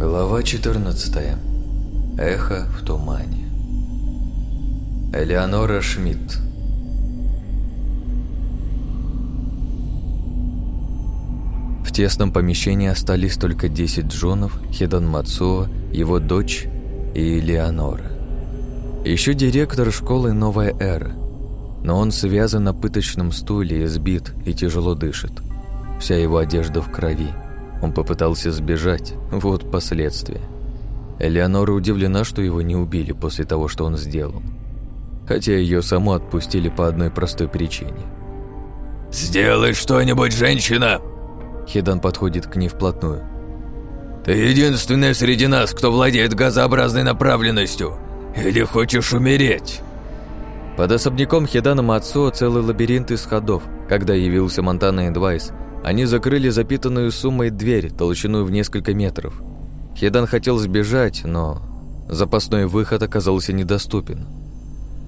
Глава 14. Эхо в тумане. Элеонора Шмидт. В тесном помещении остались только 10 джонов, Хидан Мацуо, его дочь и Элеонора. Еще директор школы «Новая эра», но он связан на пыточном стуле, избит и тяжело дышит. Вся его одежда в крови. Он попытался сбежать, вот последствия. Элеонора удивлена, что его не убили после того, что он сделал. Хотя ее саму отпустили по одной простой причине. «Сделай что-нибудь, женщина!» Хидан подходит к ней вплотную. «Ты единственная среди нас, кто владеет газообразной направленностью. Или хочешь умереть?» Под особняком Хидана Мацуо целый лабиринт из ходов. Когда явился Монтана Эдвайс, они закрыли запитанную суммой дверь, толщиной в несколько метров. Хидан хотел сбежать, но запасной выход оказался недоступен.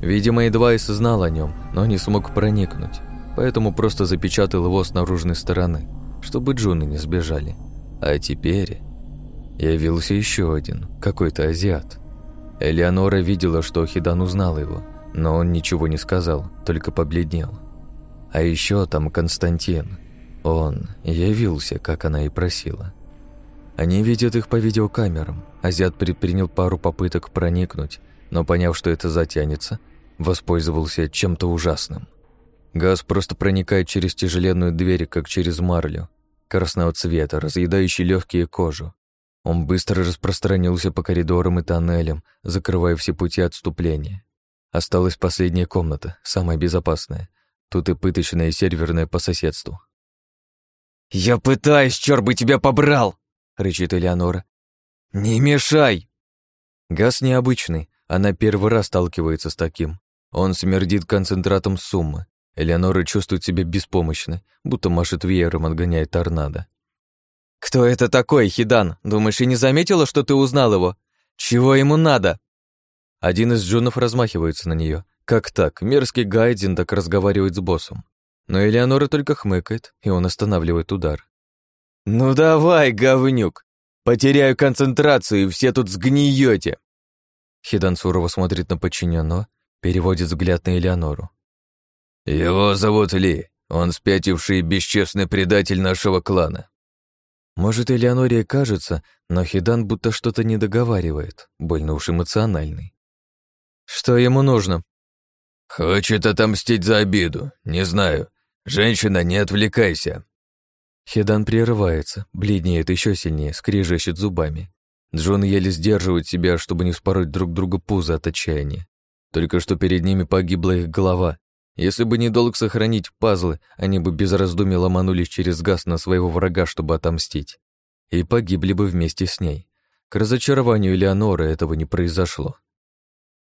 Видимо, Эдвайс знал о нем, но не смог проникнуть, поэтому просто запечатал его с наружной стороны, чтобы джуны не сбежали. А теперь явился еще один, какой-то азиат. Элеонора видела, что Хидан узнал его, но он ничего не сказал, только побледнел. А еще там Константин. Он явился, как она и просила. Они видят их по видеокамерам. Азиат предпринял пару попыток проникнуть, но поняв, что это затянется, воспользовался чем-то ужасным. Газ просто проникает через тяжеленную дверь, как через марлю, красного цвета, разъедающий легкие кожу. Он быстро распространился по коридорам и тоннелям, закрывая все пути отступления. Осталась последняя комната, самая безопасная. Тут и пыточная, и серверная по соседству. «Я пытаюсь, черт бы тебя побрал!» — рычит Элеонора. «Не мешай!» Газ необычный, она первый раз сталкивается с таким. Он смердит концентратом суммы. Элеонора чувствует себя беспомощной, будто машет веером, отгоняет торнадо. «Кто это такой, Хидан? Думаешь, и не заметила, что ты узнал его? Чего ему надо?» Один из джунов размахивается на нее. Как так? Мерзкий Гайдзин так разговаривает с боссом. Но Элеонора только хмыкает, и он останавливает удар. «Ну давай, говнюк! Потеряю концентрацию, и все тут сгниете!» Хидан сурово смотрит на подчиненного, переводит взгляд на Элеонору. «Его зовут Ли. Он спятивший и бесчестный предатель нашего клана». Может, Элеоноре кажется, но Хидан будто что-то не договаривает, больно уж эмоциональный. «Что ему нужно?» «Хочет отомстить за обиду. Не знаю. Женщина, не отвлекайся». Хедан прерывается, бледнеет еще сильнее, скрежещет зубами. Джон еле сдерживает себя, чтобы не вспороть друг друга пузо от отчаяния. Только что перед ними погибла их голова. Если бы не долг сохранить пазлы, они бы без раздумий ломанулись через газ на своего врага, чтобы отомстить. И погибли бы вместе с ней. К разочарованию Элеоноры этого не произошло.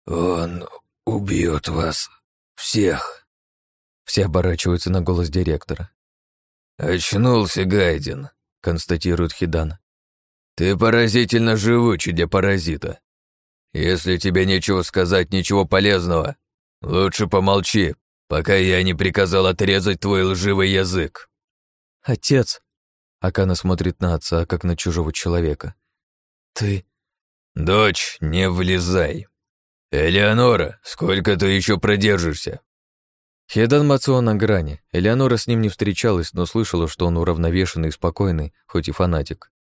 «Он убьет вас всех!» Все оборачиваются на голос директора. «Очнулся Гайден», — констатирует Хидан. «Ты поразительно живучий для паразита. Если тебе нечего сказать, ничего полезного, лучше помолчи, пока я не приказал отрезать твой лживый язык». «Отец!» Акана смотрит на отца, как на чужого человека. «Ты...» «Дочь, не влезай. Элеонора, сколько ты еще продержишься?» Хедан Мацуо на грани. Элеонора с ним не встречалась, но слышала, что он уравновешенный и спокойный, хоть и фанатик.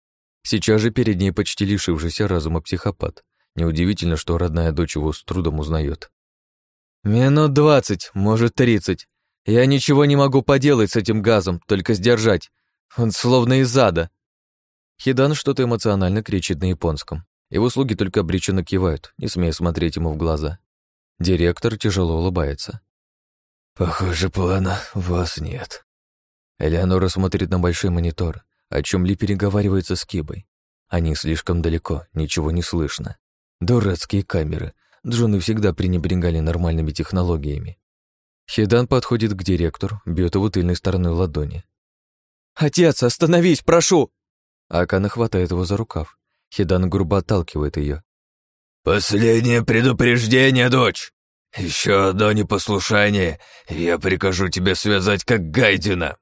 Сейчас же перед ней почти лишившийся разума психопат. Неудивительно, что родная дочь его с трудом узнает. «Минут двадцать, может, тридцать. Я ничего не могу поделать с этим газом, только сдержать. Он словно из ада». Хидан что-то эмоционально кричит на японском. Его слуги только обреченно кивают, не смея смотреть ему в глаза. Директор тяжело улыбается. «Похоже, плана вас нет». Элеонора смотрит на большой монитор, о чем Ли переговаривается с Кибой. Они слишком далеко, ничего не слышно. Дурацкие камеры. Джоны всегда пренебрегали нормальными технологиями. Хидан подходит к директору, бьет его тыльной стороной ладони. «Отец, остановись, прошу!» Акана хватает его за рукав. Хидан грубо отталкивает ее. «Последнее предупреждение, дочь! Еще одно непослушание, и я прикажу тебе связать как Гайдина!»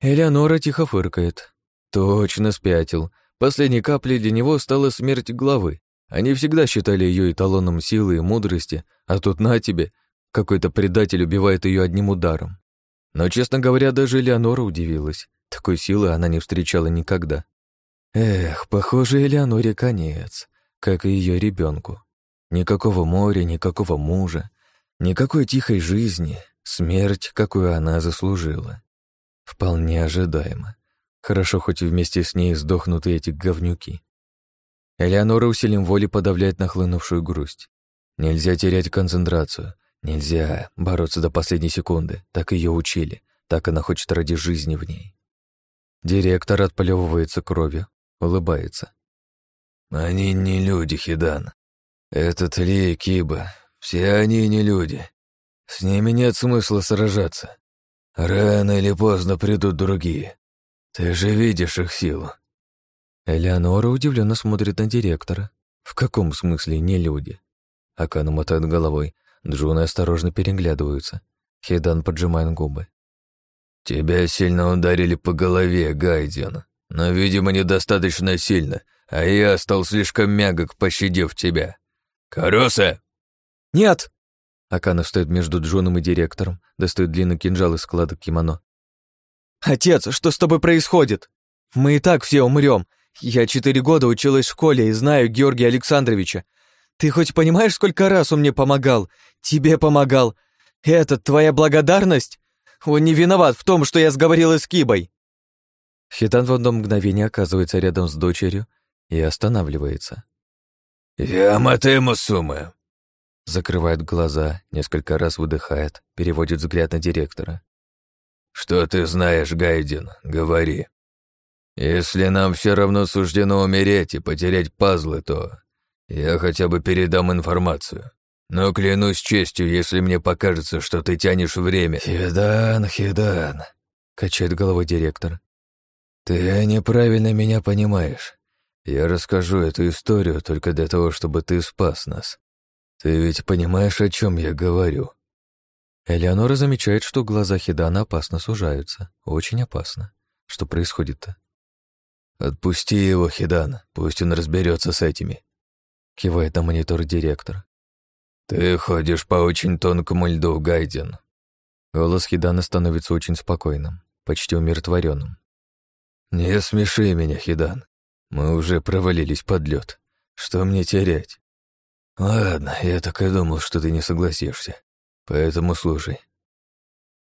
Элеонора тихо фыркает. Точно спятил. Последней каплей для него стала смерть главы. Они всегда считали ее эталоном силы и мудрости, а тут на тебе, какой-то предатель убивает ее одним ударом. Но, честно говоря, даже Элеонора удивилась. Такой силы она не встречала никогда. Эх, похоже, Элеоноре конец, как и ее ребенку. Никакого моря, никакого мужа, никакой тихой жизни, смерть, какую она заслужила. Вполне ожидаемо. Хорошо, хоть вместе с ней сдохнут и эти говнюки. Элеонора усилием воли подавляет нахлынувшую грусть. Нельзя терять концентрацию. Нельзя бороться до последней секунды. Так ее учили. Так она хочет ради жизни в ней. Директор отплевывается кровью, улыбается. «Они не люди, Хидан. Этот Ли и Киба, все они не люди. С ними нет смысла сражаться. Рано или поздно придут другие. Ты же видишь их силу. Элеонора удивленно смотрит на директора. В каком смысле не люди? Акана мотает головой. Джуны осторожно переглядываются. Хедан поджимает губы. «Тебя сильно ударили по голове, Гайден, но, видимо, недостаточно сильно, а я стал слишком мягок, пощадив тебя. Короса!» «Нет!» Акана стоит между Джоном и директором, достает длинный кинжал из складок кимоно. «Отец, что с тобой происходит? Мы и так все умрем. Я четыре года училась в школе и знаю Георгия Александровича. Ты хоть понимаешь, сколько раз он мне помогал? Тебе помогал. Это твоя благодарность? Он не виноват в том, что я сговорила с Кибой». Хитан в одно мгновение оказывается рядом с дочерью и останавливается. «Я Матему Сумы». Закрывает глаза, несколько раз выдыхает, переводит взгляд на директора. «Что ты знаешь, Гайдин? Говори. Если нам все равно суждено умереть и потерять пазлы, то я хотя бы передам информацию. Но клянусь честью, если мне покажется, что ты тянешь время...» «Хидан, Хидан», — качает головой директор. «Ты неправильно меня понимаешь. Я расскажу эту историю только для того, чтобы ты спас нас. Ты ведь понимаешь, о чем я говорю?» Элеонора замечает, что глаза Хидана опасно сужаются. Очень опасно. Что происходит-то? «Отпусти его, Хидан, пусть он разберется с этими», — кивает на монитор директор. «Ты ходишь по очень тонкому льду, Гайден». Голос Хидана становится очень спокойным, почти умиротворенным. «Не смеши меня, Хидан. Мы уже провалились под лед. Что мне терять? Ладно, я так и думал, что ты не согласишься. Поэтому слушай».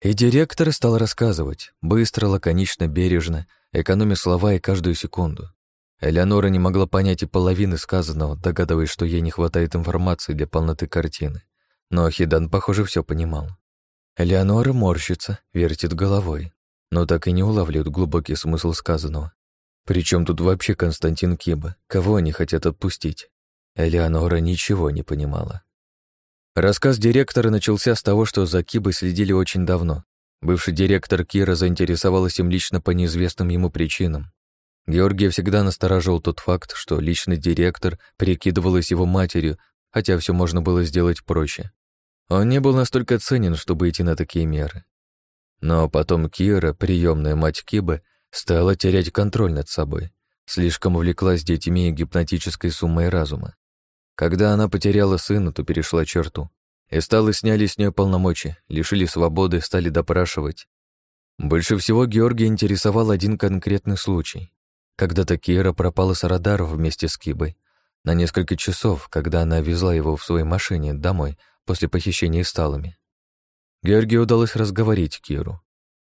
И директор стал рассказывать, быстро, лаконично, бережно, экономя слова и каждую секунду. Элеонора не могла понять и половины сказанного, догадываясь, что ей не хватает информации для полноты картины. Но Хидан, похоже, все понимал. Элеонора морщится, вертит головой, но так и не улавливает глубокий смысл сказанного. Причем тут вообще Константин Киба? Кого они хотят отпустить? Элеонора ничего не понимала. Рассказ директора начался с того, что за Кибой следили очень давно. Бывший директор Кира заинтересовалась им лично по неизвестным ему причинам. Георгия всегда настораживал тот факт, что личный директор прикидывалась его матерью, хотя все можно было сделать проще. Он не был настолько ценен, чтобы идти на такие меры. Но потом Кира, приемная мать Кибы, стала терять контроль над собой. Слишком увлеклась детьми и гипнотической суммой разума. Когда она потеряла сына, то перешла черту. И стало сняли с нее полномочия, лишили свободы, стали допрашивать. Больше всего Георгия интересовал один конкретный случай. Когда-то Кира пропала с радаров вместе с Кибой. На несколько часов, когда она везла его в своей машине домой после похищения сталами. Георгию удалось разговорить Киру.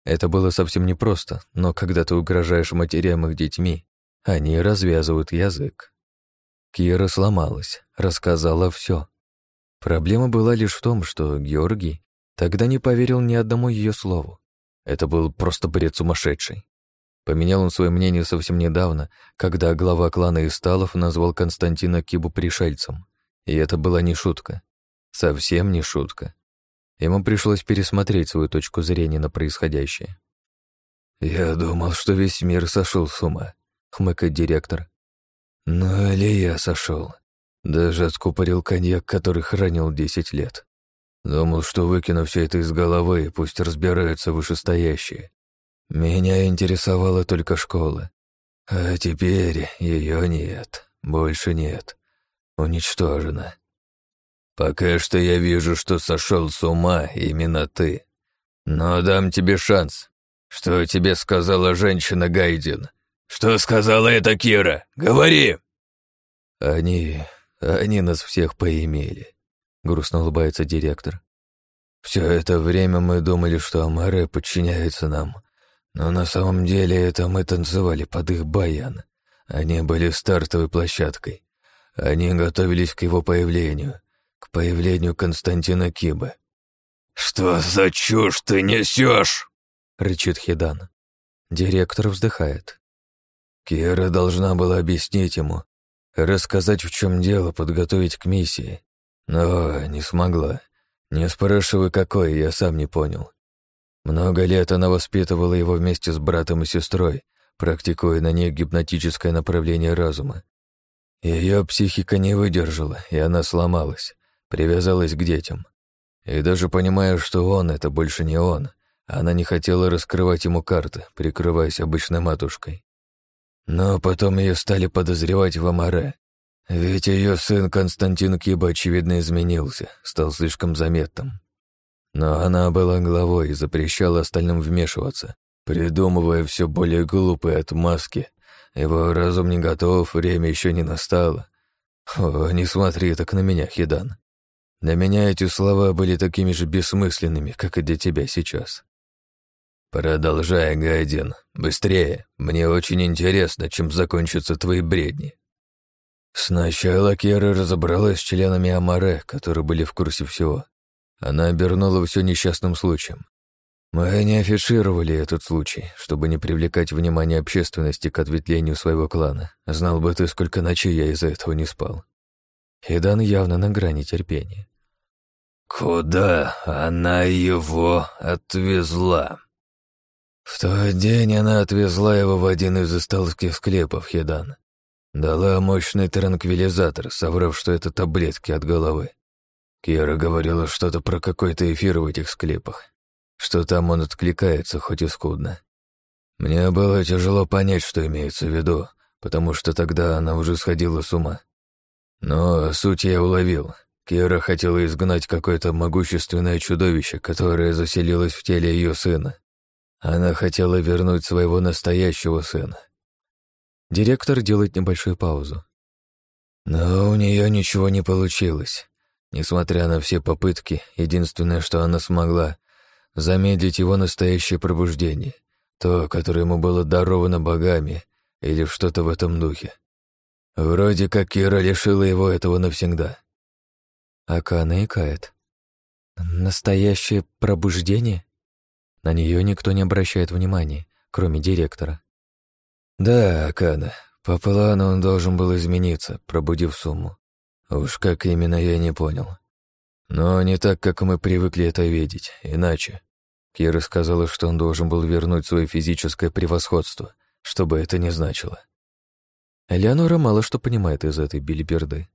Это было совсем непросто, но когда ты угрожаешь матерям их детьми, они развязывают язык. Кира сломалась, рассказала все. Проблема была лишь в том, что Георгий тогда не поверил ни одному ее слову. Это был просто бред сумасшедший. Поменял он свое мнение совсем недавно, когда глава клана Исталов назвал Константина Кибу пришельцем. И это была не шутка. Совсем не шутка. Ему пришлось пересмотреть свою точку зрения на происходящее. «Я думал, что весь мир сошел с ума», — хмыкает директор. Ну или я сошел. Даже откупорил коньяк, который хранил десять лет. Думал, что выкину все это из головы, пусть разбираются вышестоящие. Меня интересовала только школа. А теперь ее нет, больше нет. Уничтожена. Пока что я вижу, что сошел с ума именно ты. Но дам тебе шанс. Что тебе сказала женщина Гайдин? Что сказала эта Кира? Говори!» «Они... они нас всех поимели», — грустно улыбается директор. «Все это время мы думали, что Амаре подчиняется нам, но на самом деле это мы танцевали под их баян. Они были стартовой площадкой. Они готовились к его появлению, к появлению Константина Киба. «Что за чушь ты несешь?» — рычит Хидан. Директор вздыхает. Кира должна была объяснить ему, рассказать, в чем дело, подготовить к миссии. Но не смогла. Не спрашивай, какой, я сам не понял. Много лет она воспитывала его вместе с братом и сестрой, практикуя на них гипнотическое направление разума. Ее психика не выдержала, и она сломалась, привязалась к детям. И даже понимая, что он — это больше не он, она не хотела раскрывать ему карты, прикрываясь обычной матушкой. Но потом ее стали подозревать в Амаре, ведь ее сын Константин Киба очевидно изменился, стал слишком заметным. Но она была главой и запрещала остальным вмешиваться, придумывая все более глупые отмазки. Его разум не готов, время еще не настало. О, не смотри так на меня, Хидан. Для меня эти слова были такими же бессмысленными, как и для тебя сейчас. Продолжай, Гайден, быстрее. Мне очень интересно, чем закончатся твои бредни. Сначала Кера разобралась с членами Амаре, которые были в курсе всего. Она обернула все несчастным случаем. Мы не афишировали этот случай, чтобы не привлекать внимание общественности к ответвлению своего клана. Знал бы ты, сколько ночей я из-за этого не спал. Хидан явно на грани терпения. «Куда она его отвезла?» В тот день она отвезла его в один из исталских склепов Хедан. Дала мощный транквилизатор, соврав, что это таблетки от головы. Кира говорила что-то про какой-то эфир в этих склепах, что там он откликается, хоть и скудно. Мне было тяжело понять, что имеется в виду, потому что тогда она уже сходила с ума. Но суть я уловил. Кира хотела изгнать какое-то могущественное чудовище, которое заселилось в теле ее сына. Она хотела вернуть своего настоящего сына. Директор делает небольшую паузу. Но у нее ничего не получилось. Несмотря на все попытки, единственное, что она смогла, замедлить его настоящее пробуждение, то, которое ему было даровано богами или что-то в этом духе. Вроде как Кира лишила его этого навсегда. Акана икает. Настоящее пробуждение? На нее никто не обращает внимания, кроме директора. Да, Акана, по плану он должен был измениться, пробудив сумму. Уж как именно я не понял. Но не так, как мы привыкли это видеть, иначе. Кира сказала, что он должен был вернуть свое физическое превосходство, что бы это ни значило. Элеонора мало что понимает из этой билиберды.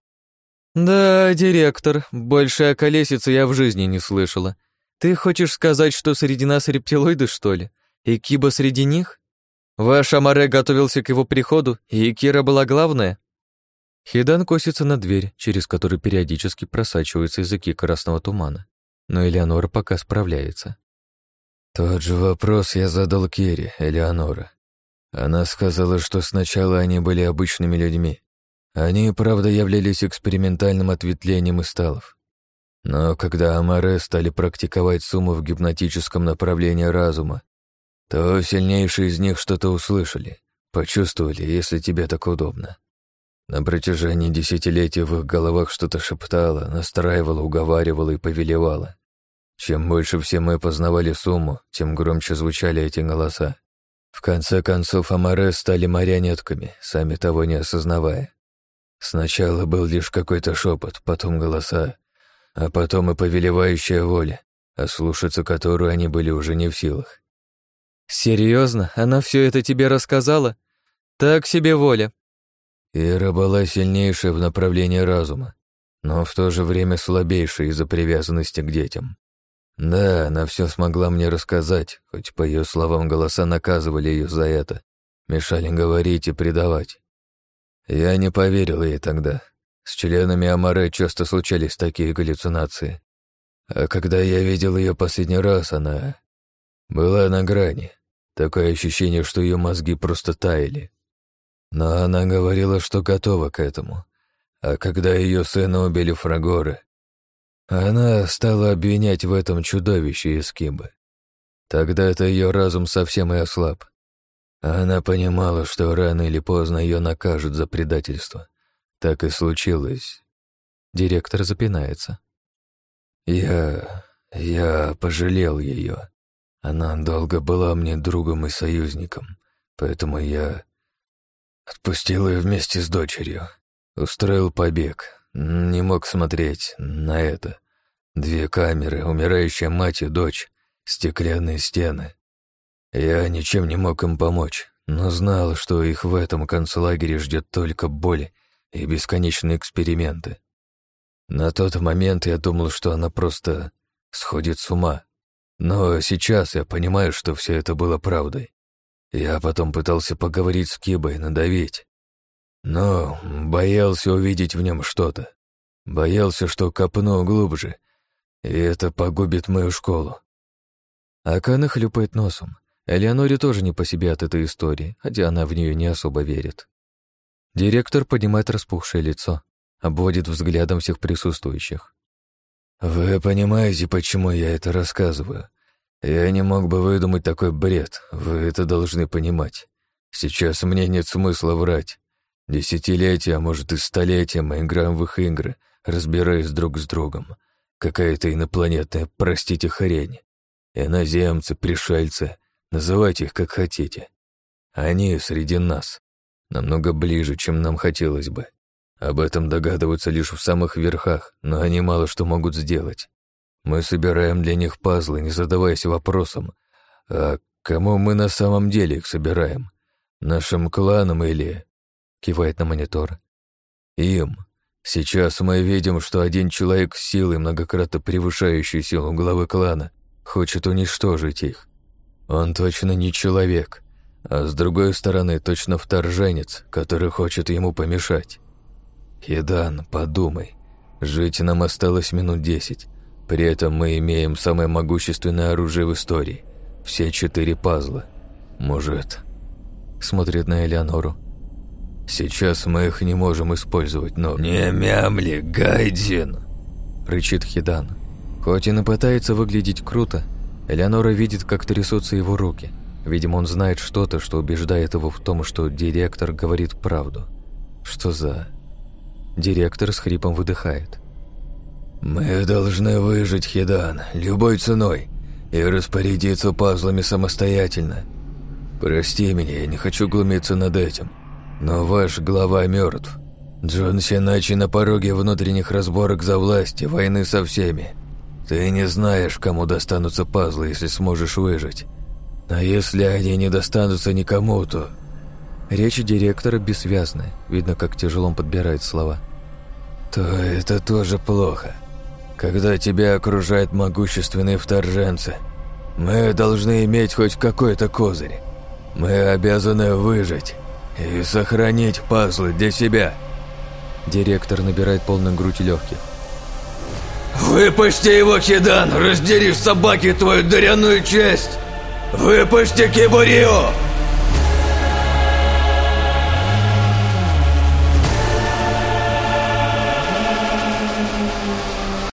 «Да, директор, больше о колесице я в жизни не слышала. Ты хочешь сказать, что среди нас рептилоиды, что ли? И Киба среди них? Ваш Амаре готовился к его приходу, и Кира была главная?» Хидан косится на дверь, через которую периодически просачиваются языки красного тумана. Но Элеонора пока справляется. «Тот же вопрос я задал Кире, Элеонора. Она сказала, что сначала они были обычными людьми. Они, правда, являлись экспериментальным ответвлением исталов. Но когда Амаре стали практиковать сумму в гипнотическом направлении разума, то сильнейшие из них что-то услышали, почувствовали, если тебе так удобно. На протяжении десятилетий в их головах что-то шептало, настраивало, уговаривало и повелевало. Чем больше все мы познавали сумму, тем громче звучали эти голоса. В конце концов, Амаре стали марионетками, сами того не осознавая. Сначала был лишь какой-то шепот, потом голоса, а потом и повелевающая воля, а слушаться которую они были уже не в силах. Серьезно, она все это тебе рассказала? Так себе воля. Ира была сильнейшая в направлении разума, но в то же время слабейшая из-за привязанности к детям. Да, она все смогла мне рассказать, хоть по ее словам голоса наказывали ее за это, мешали говорить и предавать. Я не поверил ей тогда. С членами Амаре часто случались такие галлюцинации. А когда я видел ее последний раз, она была на грани. Такое ощущение, что ее мозги просто таяли. Но она говорила, что готова к этому. А когда ее сына убили фрагоры, она стала обвинять в этом чудовище из Кимбы. Тогда-то ее разум совсем и ослаб. Она понимала, что рано или поздно ее накажут за предательство. Так и случилось. Директор запинается. Я... я пожалел ее. Она долго была мне другом и союзником, поэтому я отпустил ее вместе с дочерью. Устроил побег. Не мог смотреть на это. Две камеры, умирающая мать и дочь, стеклянные стены. Я ничем не мог им помочь, но знал, что их в этом концлагере ждет только боль и бесконечные эксперименты. На тот момент я думал, что она просто сходит с ума. Но сейчас я понимаю, что все это было правдой. Я потом пытался поговорить с Кибой, надавить. Но боялся увидеть в нем что-то. Боялся, что копну глубже, и это погубит мою школу. Акана хлюпает носом. Элеоноре тоже не по себе от этой истории, хотя она в нее не особо верит. Директор поднимает распухшее лицо, обводит взглядом всех присутствующих. «Вы понимаете, почему я это рассказываю? Я не мог бы выдумать такой бред, вы это должны понимать. Сейчас мне нет смысла врать. Десятилетия, а может и столетия мы играем в их игры, разбираясь друг с другом. Какая-то инопланетная, простите, хрень. Иноземцы, пришельцы, называйте их как хотите. Они среди нас, намного ближе, чем нам хотелось бы. Об этом догадываются лишь в самых верхах, но они мало что могут сделать. Мы собираем для них пазлы, не задаваясь вопросом, а кому мы на самом деле их собираем? Нашим кланам или... Кивает на монитор. Им. Сейчас мы видим, что один человек с силой, многократно превышающей силу главы клана, хочет уничтожить их. Он точно не человек, а с другой стороны точно вторженец, который хочет ему помешать. Хидан, подумай. Жить нам осталось минут десять. При этом мы имеем самое могущественное оружие в истории. Все четыре пазла. Может... Смотрит на Элеонору. Сейчас мы их не можем использовать, но... «Не мямли, Гайдзин!» Рычит Хидан. Хоть и пытается выглядеть круто, Элеонора видит, как трясутся его руки. Видимо, он знает что-то, что убеждает его в том, что директор говорит правду. Что за... Директор с хрипом выдыхает. «Мы должны выжить, Хидан, любой ценой, и распорядиться пазлами самостоятельно. Прости меня, я не хочу глумиться над этим, но ваш глава мертв. Джон Синачи на пороге внутренних разборок за власть и войны со всеми. Ты не знаешь, кому достанутся пазлы, если сможешь выжить. А если они не достанутся никому, то Речь директора бессвязная, видно, как тяжело он подбирает слова. То это тоже плохо. Когда тебя окружают могущественные вторженцы, мы должны иметь хоть какой-то козырь. Мы обязаны выжить и сохранить пазлы для себя. Директор набирает полную грудь легких. «Выпусти его, Хидан! Раздери собаки твою дыряную честь! Выпусти Кибурио!»